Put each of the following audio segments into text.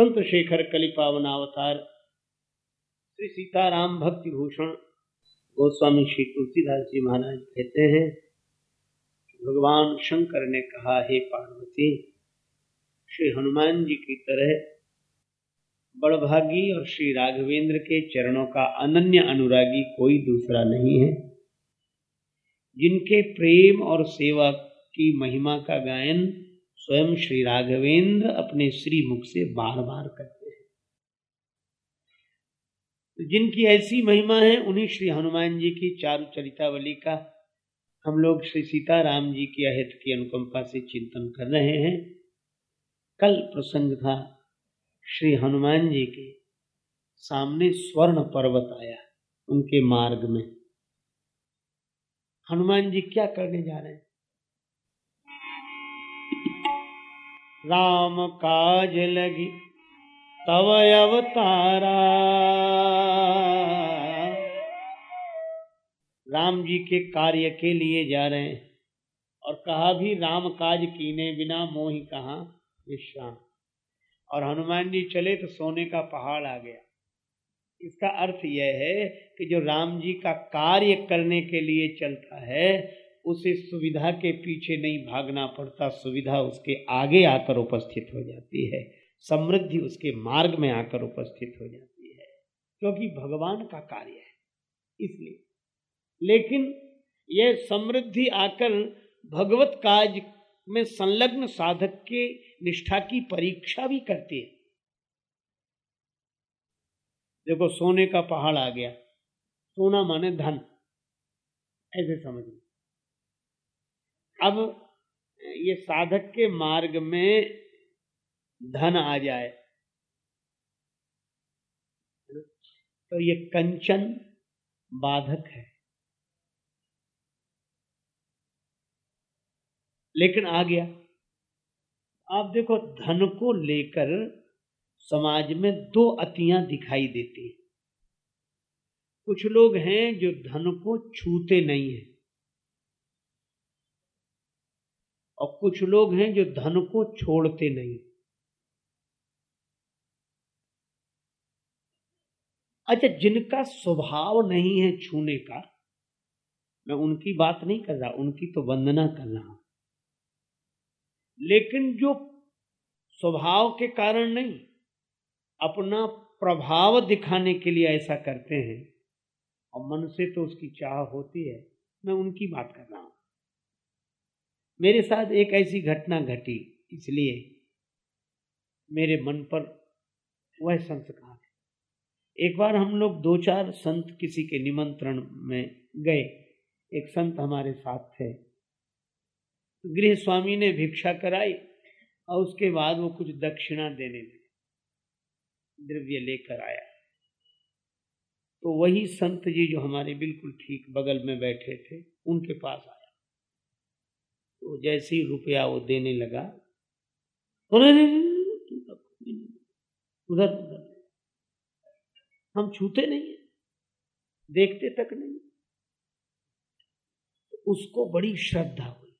संत शेखर कलि पावनावतार श्री सीताराम भक्ति भूषण गोस्वामी श्री तुलसीदास जी महाराज कहते हैं भगवान शंकर ने कहा, हे पार्वती, श्री हनुमान जी की तरह बड़भागी और श्री राघवेंद्र के चरणों का अनन्य अनुरागी कोई दूसरा नहीं है। जिनके प्रेम और सेवा की महिमा का गायन स्वयं श्री राघवेंद्र अपने श्री मुख से बार बार करते हैं। तो जिनकी ऐसी महिमा है, उन्हीं श्री हनुमान जी की चारु चरितावली का हम लोग श्री सीताराम जी की अहित की अनुकंपा से चिंतन कर रहे हैं। कल प्रसंग था, श्री हनुमान जी के सामने स्वर्ण पर्वत आया उनके मार्ग में। हनुमान जी क्या करने जा रहे हैं? राम काज लगी तव अवतारा। राम जी के कार्य के लिए जा रहे हैं और कहा भी राम काज कीने बिना मोहि कहा? विश्राम। और हनुमान जी चले तो सोने का पहाड़ आ गया। इसका अर्थ यह है कि जो राम जी का कार्य करने के लिए चलता है उसे सुविधा के पीछे नहीं भागना पड़ता। सुविधा उसके आगे आकर उपस्थित हो जाती है। समृद्धि उसके मार्ग में आकर उपस्थित हो जाती है। क्योंकि भगवान का कार्य है, इसलिए। लेकिन यह समृद्धि आकर भगवत काज में संलग्न साधक के निष्ठा की परीक्षा भी करती है। देखो, सोने का पहाड़ आ गया। सोना माने धन। ऐसे समझ अब ये साधक के मार्ग में धन आ जाए। तो ये कंचन बाधक है। लेकिन आ गया। आप देखो, धन को लेकर समाज में दो अतियाँ दिखाई देती हैं। कुछ लोग हैं जो धन को छूते नहीं हैं। और कुछ लोग हैं जो धन को छोड़ते नहीं। अच्छा जिनका स्वभाव नहीं है छूने का, मैं उनकी बात नहीं कर रहा, उनकी तो वंदना कर रहा हूँ। लेकिन जो स्वभाव के कारण नहीं, अपना प्रभाव दिखाने के लिए ऐसा करते हैं, और मन से तो उसकी चाह होती है, मैं उनकी बात कर रहा हूँ। मेरे साथ एक ऐसी घटना घटी, इसलिए मेरे मन पर वह संस्कार है एक बार हम लोग दो चार संत किसी के निमंत्रण में गए। एक संत हमारे साथ थे। गृह स्वामी ने भिक्षा कराई और उसके बाद वो कुछ दक्षिणा देने लगे। द्रव्य लेकर आया। तो वही संत जी जो हमारे बिल्कुल ठीक बगल में बैठे थे, उनके पास आया तो जैसे ही रुपया वो देने लगा उधर उधर हम छूते नहीं है, देखते तक नहीं। तो उसको बड़ी श्रद्धा हुई।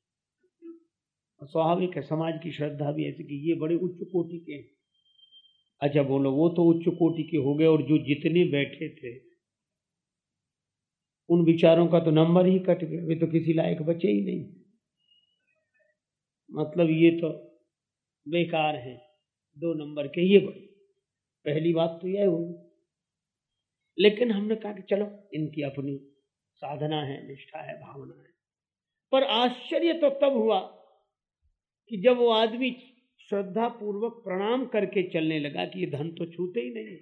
स्वाभाविक है, समाज की श्रद्धा भी ऐसी कि ये बड़े उच्च कोटि के हैं। अच्छा बोलो, वो तो उच्च कोटि के हो गए और जो जितने बैठे थे, उन विचारों का तो नंबर ही कट गया, वे तो किसी लायक बचे ही नहीं। मतलब ये तो बेकार है, दो नंबर के ये बड़ी पहली बात तो यह हुई। लेकिन हमने कहा कि चलो, इनकी अपनी साधना है, निष्ठा है, भावना है। पर आश्चर्य तो तब हुआ कि जब वो आदमी श्रद्धा पूर्वक प्रणाम करके चलने लगा कि ये धन तो छूते ही नहीं,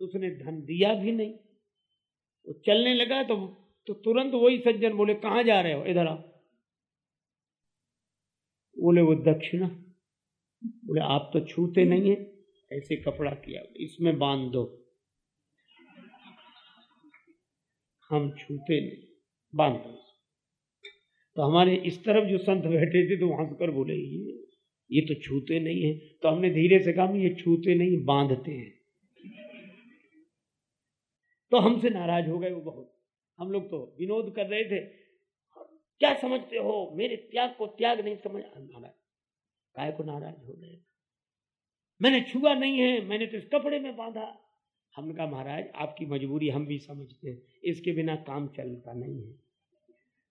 उसने धन दिया भी नहीं। वो चलने लगा तो तो तुरंत वही सज्जन बोले, कहाँ जा रहे हो? इधर आओ। बोले, वो दक्षिणा। बोले, आप तो छूते नहीं है। ऐसे कपड़ा किया, इसमें बाँध दो। हम छूते नहीं। बाँध दो तो हमारे इस तरफ़ जो संत बैठे थे तो हंस कर बोले, ये ये तो छूते नहीं है। तो हमने धीरे से कहा ये छूते नहीं, बांधते हैं। तो हमसे नाराज़ हो गए वो बहुत। हम लोग तो विनोद कर रहे थे क्या समझते हो? मेरे त्याग को त्याग नहीं समझ महाराज काय को नाराज़ हो गए। मैंने छुआ नहीं है, मैंने तो इस कपड़े में बांधा। हमने कहा, महाराज, आपकी मजबूरी हम भी समझते हैं। इसके बिना काम चलता नहीं है।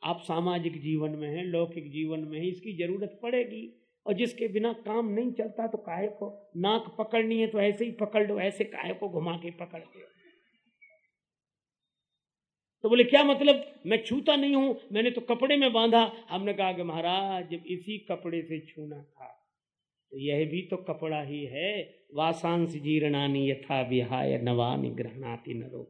आप सामाजिक जीवन में हैं, लौकिक जीवन में है इसकी ज़रूरत पड़ेगी। और जिसके बिना काम नहीं चलता तो काहे को नाक पकड़नी है तो ऐसे ही पकड़ लो, ऐसे काहे को घुमा के पकड़ते हो तो बोले, क्या मतलब? मैं छूता नहीं हूँ, मैंने तो कपड़े में बांधा। हमने कहा कि महाराज, जब इसी कपड़े से छूना था तो यह भी तो कपड़ा ही है। वासांश जीर्णानी यथा विहाय नवानि ग्रहणाति नरो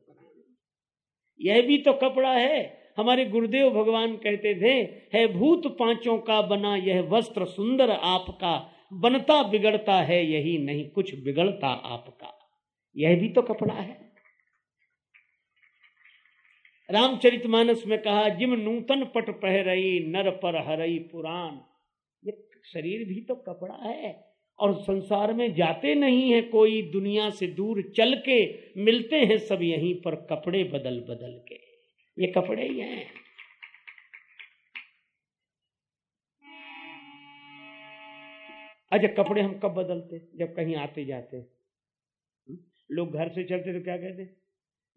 यह भी तो कपड़ा है। हमारे गुरुदेव भगवान कहते थे, है भूत पाँचों का बना यह वस्त्र सुंदर आपका, बनता बिगड़ता है यही नहीं, कुछ बिगड़ता आपका। यह भी तो कपड़ा है। रामचरितमानस में कहा, जिम नूतन पट पहरई, नर पर हरई पुराण। ये शरीर भी तो कपड़ा है, और संसार में जाते नहीं है कोई, दुनिया से दूर चल के मिलते हैं सब यहीं पर कपड़े बदल बदल के। ये कपड़े ही हैं। अच्छा कपड़े हम कब बदलते? जब कहीं आते जाते हम्म? लोग घर से चलते तो क्या कहते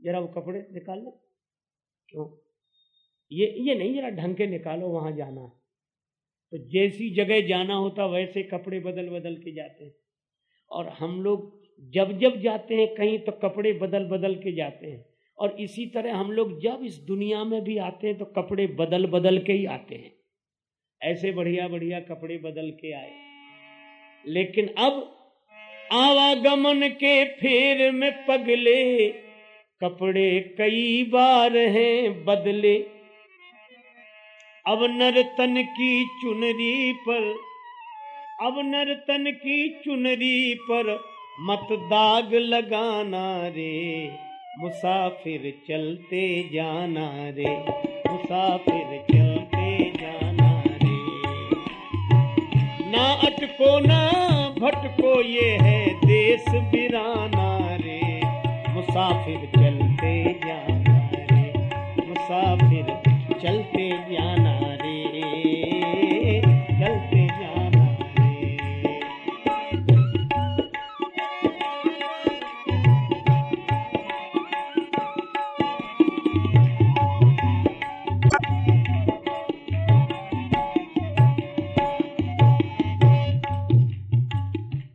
जरा वो कपड़े निकाल लो। क्यों ये ये नहीं जरा ढंग के निकालो वहाँ जाना। है तो जैसी जगह जाना होता वैसे कपड़े बदल बदल के जाते हैं। और हम लोग जब जब जाते हैं कहीं तो कपड़े बदल बदल के जाते हैं। और इसी तरह हम लोग जब इस दुनिया में भी आते हैं तो कपड़े बदल बदल के ही आते हैं। ऐसे बढ़िया बढ़िया कपड़े बदल के आए। लेकिन अब आवागमन के फेर में पगले कपड़े कई बार हैं बदले। अब नरतन की चुनरी पर, अब नरतन की चुनरी पर मत दाग लगाना रे, मुसाफिर चलते जाना रे, मुसाफिर चलते जाना रे। ना अटको ना भटको ये है देश बिराना रे, मुसाफिर मुसाफिर चलते जाना रे, चलते जाना रे।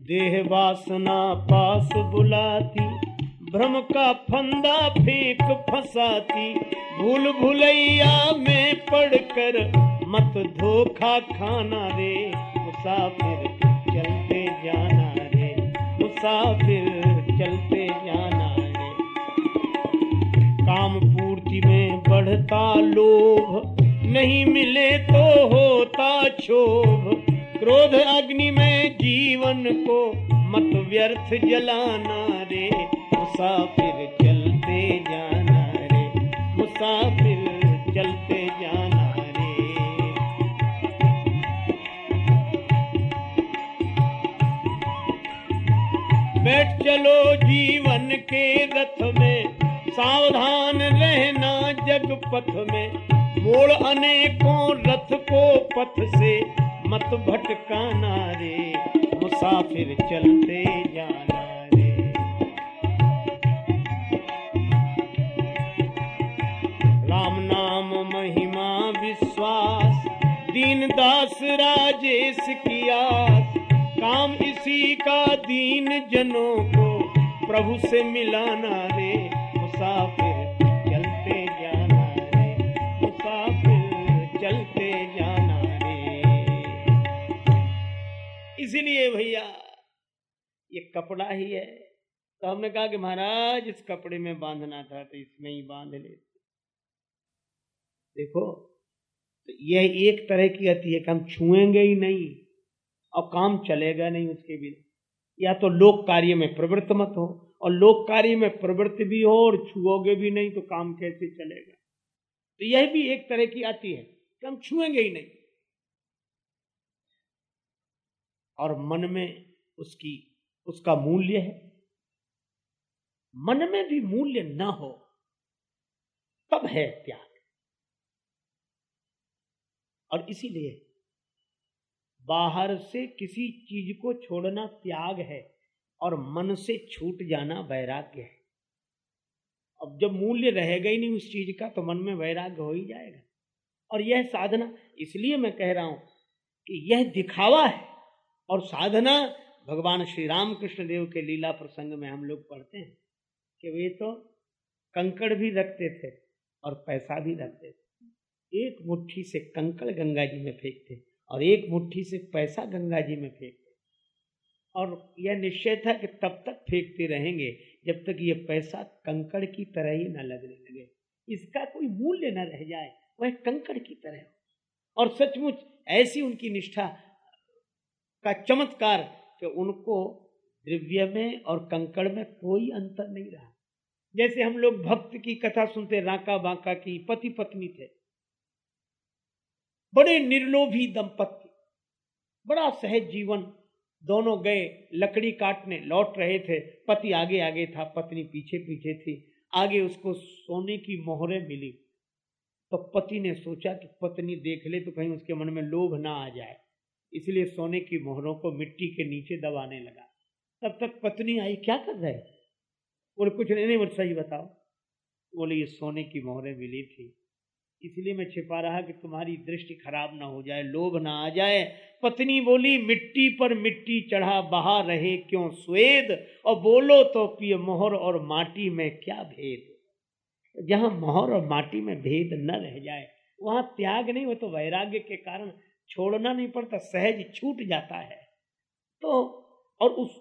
देह वासना पास बुलाती, भ्रम का फंदा फेंक फंसाती भूल भुलैया में पड़कर मत धोखा खाना रे। मुसाफिर चलते जाना रे। मुसाफिर चलते जाना रे। काम पूर्ति में बढ़ता लोभ, नहीं मिले तो होता क्षोभ। क्रोध अग्नि में जीवन को मत व्यर्थ जलाना रे। मुसाफिर मुसाफिर चलते जाना रे। बैठ चलो जीवन के रथ में, सावधान रहना जग पथ में। मोड़ अनेकों रथ को पथ से मत भटकाना रे। मुसाफिर चलते जाना विश्वास दीन दास राजेश की आस काम इसी का दीन जनों को प्रभु से मिलाना रे। मुसाफिर चलते जाना रे। मुसाफिर चलते जाना रे। इसीलिए भैया, ये कपड़ा ही है। तो हमने कहा कि महाराज, इस कपड़े में बांधना था तो इसमें ही बाँध लेते। देखो तो यह एक तरह की अति है कि हम छुएँगे ही नहीं और काम चलेगा नहीं उसके बिना। या तो लोक कार्य में प्रवृत्त मत हो और लोक कार्य में प्रवृत्ति भी हो और छुओगे भी नहीं तो काम कैसे चलेगा? तो यह भी एक तरह की आती है कि हम छुएँगे ही नहीं। और मन में उसकी, उसका मूल्य है। मन में भी मूल्य न हो, तब है त्याग। और इसीलिए बाहर से किसी चीज़ को छोड़ना त्याग है और मन से छूट जाना वैराग्य है। अब जब मूल्य रहेगा ही नहीं उस चीज़ का तो मन में वैराग्य हो ही जाएगा। और यह साधना, इसलिए मैं कह रहा हूँ कि यह दिखावा है। और साधना, भगवान श्री राम कृष्ण देव के लीला प्रसंग में हम लोग पढ़ते हैं कि वे तो कंकड़ भी रखते थे और पैसा भी रखते थे। एक मुट्ठी से कंकड़ गंगा जी में फेंकते और एक मुट्ठी से पैसा गंगा जी में फेंकते। और यह निश्चय था कि तब तक फेंकते रहेंगे, जब तक ये पैसा कंकड़ की तरह ही न लगने लगे। इसका कोई मूल्य न रह जाए, वह कंकड़ की तरह और सचमुच ऐसी उनकी निष्ठा का चमत्कार कि उनको द्रव्य में और कंकड़ में कोई अंतर नहीं रहा। जैसे हम लोग भक्त की कथा सुनते, राका बांका की पति पत्नी थे बड़े निर्लोभी दंपत्ति। बड़ा सहज जीवन। दोनों गए, लकड़ी काटने लौट रहे थे। पति आगे आगे था, पत्नी पीछे पीछे थी। आगे उसको सोने की मोहरें मिली। तो पति ने सोचा कि पत्नी देख ले तो कहीं उसके मन में लोभ ना आ जाए। इसलिए सोने की मोहरों को मिट्टी के नीचे दबाने लगा। तब तक पत्नी आई, क्या कर रहे? बोले, कुछ नहीं नहीं सही बताओ। बोले, ये सोने की मोहरें मिली थी। इसलिए मैं छिपा रहा कि तुम्हारी दृष्टि खराब ना हो जाए, लोभ ना आ जाए। पत्नी बोली, मिट्टी पर मिट्टी चढ़ा बहा रहे क्यों स्वेद? और बोलो तो पिय मोहर और माटी में क्या भेद? जहाँ मोहर और माटी में भेद न रह जाए, वहाँ त्याग नहीं हो तो वैराग्य के कारण छोड़ना नहीं पड़ता, सहज छूट जाता है। तो और उस,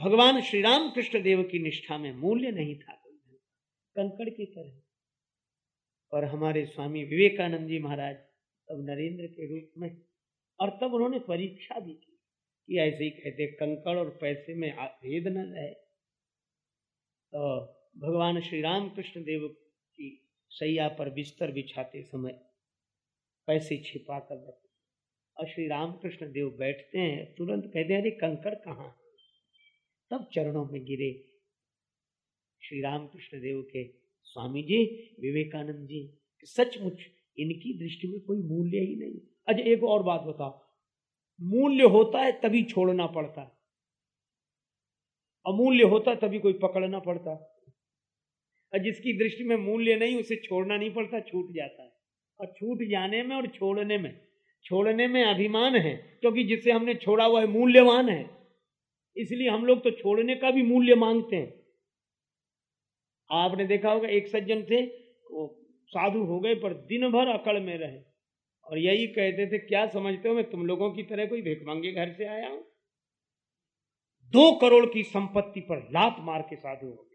भगवान श्री राम कृष्ण देव की निष्ठा में मूल्य नहीं था कोई कंकड़ की तरह। और हमारे स्वामी विवेकानंद जी महाराज तब नरेंद्र के रूप में, और तब उन्होंने परीक्षा भी की कि ऐसे ही कहते, कंकड़ और पैसे में भेद न रहे। तो भगवान श्री राम कृष्ण देव की सैया पर बिस्तर बिछाते समय पैसे छिपा कर रखते और श्री राम कृष्ण देव बैठते हैं, तुरंत कहते हैं, अरे कंकड़ कहाँ तब चरणों में गिरे। श्री राम कृष्ण देव के स्वामी जी, विवेकानंद जी, सचमुच इनकी दृष्टि में कोई मूल्य ही नहीं। अच्छा एक और बात बताओ। मूल्य होता है तभी छोड़ना पड़ता अमूल्य होता तभी कोई पकड़ना पड़ता जिसकी दृष्टि में मूल्य नहीं, उसे छोड़ना नहीं पड़ता, छूट जाता है। और छूट जाने में और छोड़ने में छोड़ने में अभिमान है, क्योंकि जिसे हमने छोड़ा हुआ है, मूल्यवान है। इसलिए हम लोग तो छोड़ने का भी मूल्य मांगते हैं। आपने देखा होगा, एक सज्जन थे, वो साधु हो गए, पर दिन भर अकड़ में रहे। और यही कहते थे, क्या समझते हो, मैं तुम लोगों की तरह कोई भिख मांगे, घर से आया हूँ? दो करोड़ की संपत्ति पर लात मार के साधु हो गया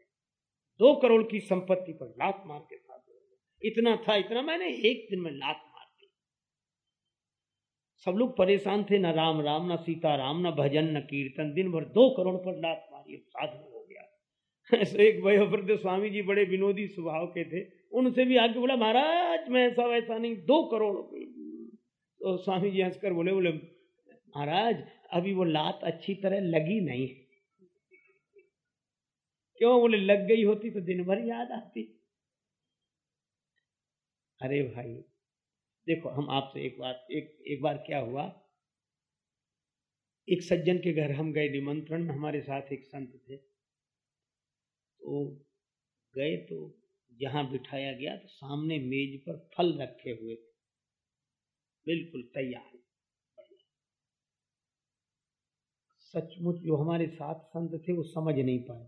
दो करोड़ की संपत्ति पर लात मार के साधु हो गया इतना था, इतना मैंने एक दिन में लात मार दी। सब लोग परेशान थे, न राम राम, ना सीता राम, न भजन, न कीर्तन दिन भर दो करोड़ पर लात मारी साधु ऐसे एक वयोवृद्ध स्वामी जी बड़े विनोदी स्वभाव के थे। उनसे भी आके बोला, महाराज, मैं ऐसा वैसा नहीं, दो करोड़ तो स्वामी जी हंसकर बोले बोले, महाराज, अभी वो लात अच्छी तरह लगी नहीं क्यों? बोले, लग गई होती तो दिन भर याद आती। अरे भाई, देखो, हम आपसे एक बात, एक एक बार क्या हुआ? एक सज्जन के घर हम गए निमंत्रण में हमारे साथ एक संत थे। तो गए तो जहाँ बिठाया गया तो सामने मेज पर फल रखे हुए थे। बिल्कुल तैयार। सचमुच जो हमारे साथ संत थे वो समझ नहीं पाए।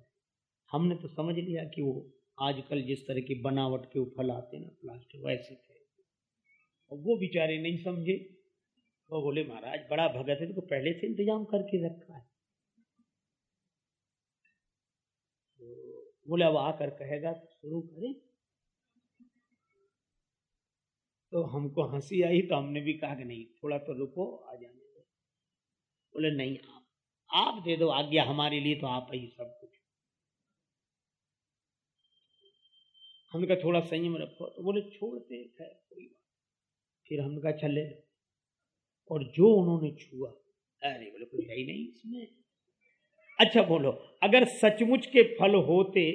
हमने तो समझ लिया कि वो आजकल जिस तरह की बनावट के वो फल आते ना प्लास्टिक वैसे थे। और वो बेचारे नहीं समझे। वो बोले, महाराज, बड़ा भगत है तो पहले से इंतज़ाम करके रखा है। बोले, अब आकर कहेगा तो शुरू करें। तो हमको हँसी आई तो हमने भी कहा कि नहीं, थोड़ा तो रुको, आ जाने दो। बोले, नहीं, आप आप दे दो आज्ञा हमारे लिए तो आप ही सब कुछ। हमने कहा, थोड़ा संयम रखो। तो बोले, छोड़ते, खैर, कोई बात फिर हमने कहा, चले। और जो उन्होंने छुआ, अरे बोले कुछ है ही नहीं इसमें। अच्छा बोलो, अगर सचमुच के फल होते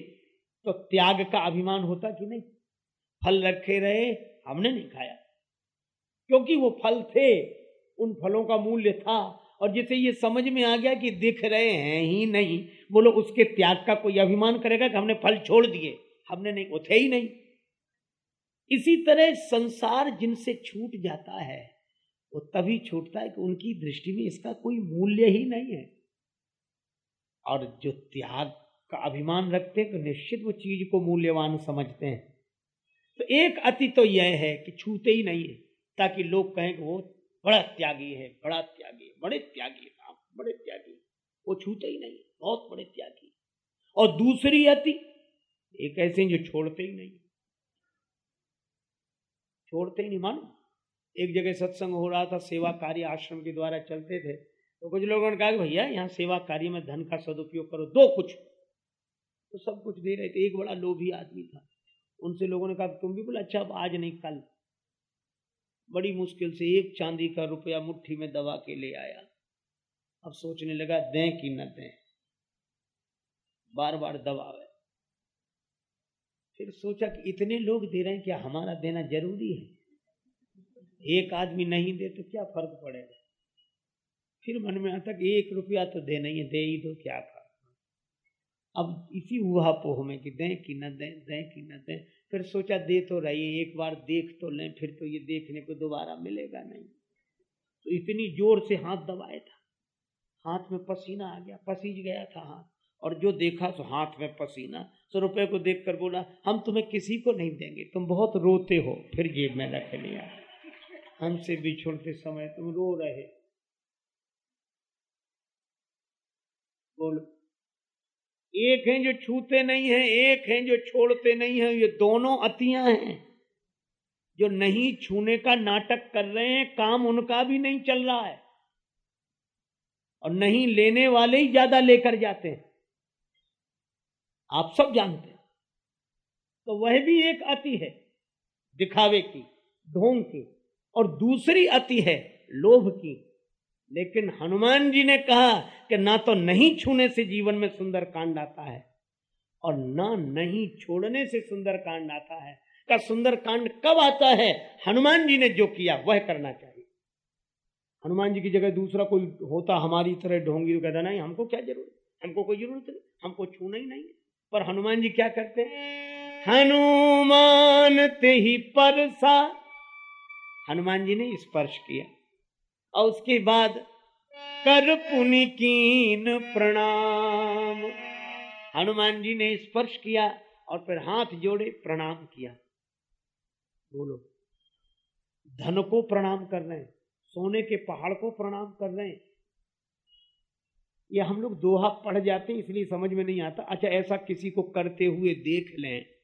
तो त्याग का अभिमान होता कि नहीं? फल रखे रहे, हमने नहीं खाया। क्योंकि वो फल थे, उन फलों का मूल्य था, और जिसे ये समझ में आ गया कि दिख रहे हैं ही नहीं बोलो उसके त्याग का कोई अभिमान करेगा कि हमने फल छोड़ दिए। हमने नहीं, वो थे ही नहीं। इसी तरह संसार जिनसे छूट जाता है, वो तभी छूटता है कि उनकी दृष्टि में इसका कोई मूल्य ही नहीं है। और जो त्याग का अभिमान रखते हैं तो निश्चित वो चीज़ को मूल्यवान समझते हैं। तो एक अति तो यह है कि छूते ही नहीं है, ताकि लोग कहें कि वो बड़ा त्यागी है, बड़ा त्यागी बड़े त्यागी आप बड़े त्यागी वो छूते ही नहीं, बहुत बड़े त्यागी और दूसरी अति, एक ऐसे जो छोड़ते ही नहीं छोड़ते ही नहीं, मानो? एक जगह सत्संग हो रहा था, सेवा कार्य आश्रम के द्वारा चलते थे तो कुछ लोगों ने कहा कि भैया, यहाँ सेवा कार्य में धन का सदुपयोग करो, दो कुछ। तो सब कुछ दे रहे थे, एक बड़ा लोभी आदमी था। उनसे लोगों ने कहा, तुम भी बोला अच्छा अब आज नहीं, कल। बड़ी मुश्किल से एक चांदी का रुपया मुट्ठी में दबा के ले आया। अब सोचने लगा, दें कि न दें। बार बार दबावे। फिर सोचा कि इतने लोग दे रहे हैं, क्या हमारा देना ज़रूरी है? एक आदमी नहीं दे तो क्या फ़र्क पड़ेगा? फिर मन में आता कि एक रुपया तो देना ही है दे ही दो, क्या था? अब इसी हुआ पोह में कि दें कि न दें दें कि न दें। फिर सोचा दे तो रही एक बार देख तो लें, फिर तो ये देखने को दोबारा मिलेगा नहीं। तो इतनी ज़ोर से हाथ दबाया था। हाथ में पसीना आ गया, पसीज गया था हाथ। और जो देखा तो हाथ में पसीना। सौ रुपए को देख कर बोला, हम तुम्हें किसी को नहीं देंगे, तुम बहुत रोते हो। फिर जेब में रख लिया। हमसे बिछुड़ते समय तुम रो रहे। बोलो। एक हैं जो छूते नहीं हैं, एक हैं जो छोड़ते नहीं हैं, ये दोनों अतियाँ हैं। जो नहीं छूने का नाटक कर रहे हैं, काम उनका भी नहीं चल रहा है। और नहीं लेने वाले ही ज़्यादा लेकर जाते हैं। आप सब जानते हैं। तो वह भी एक अति है, दिखावे की, ढोंग की, और दूसरी अति है, लोभ की। लेकिन हनुमान जी ने कहा कि ना तो नहीं छूने से जीवन में सुंदर कांड आता है और ना नहीं छोड़ने से सुंदर कांड आता है। का सुंदर कांड कब आता है? हनुमान जी ने जो किया, वह करना चाहिए। हनुमान जी की जगह दूसरा कोई होता, हमारी तरह ढोंगी तो कहता, नहीं, हमको क्या ज़रूरत? हमको कोई ज़रूरत नहीं, हमको छूना ही नहीं पर हनुमान जी क्या करते हैं? हनुमान ते ही परसा। हनुमान जी ने स्पर्श किया। और उसके बाद कर पुनि कीन प्रणाम। हनुमान जी ने स्पर्श किया और फिर हाथ जोड़े प्रणाम किया। बोलो, धन को प्रणाम कर रहे हैं, सोने के पहाड़ को प्रणाम कर रहे हैं। ये हम लोग दोहा पढ़ जाते हैं, इसलिए समझ में नहीं आता। अच्छा ऐसा किसी को करते हुए देख लें।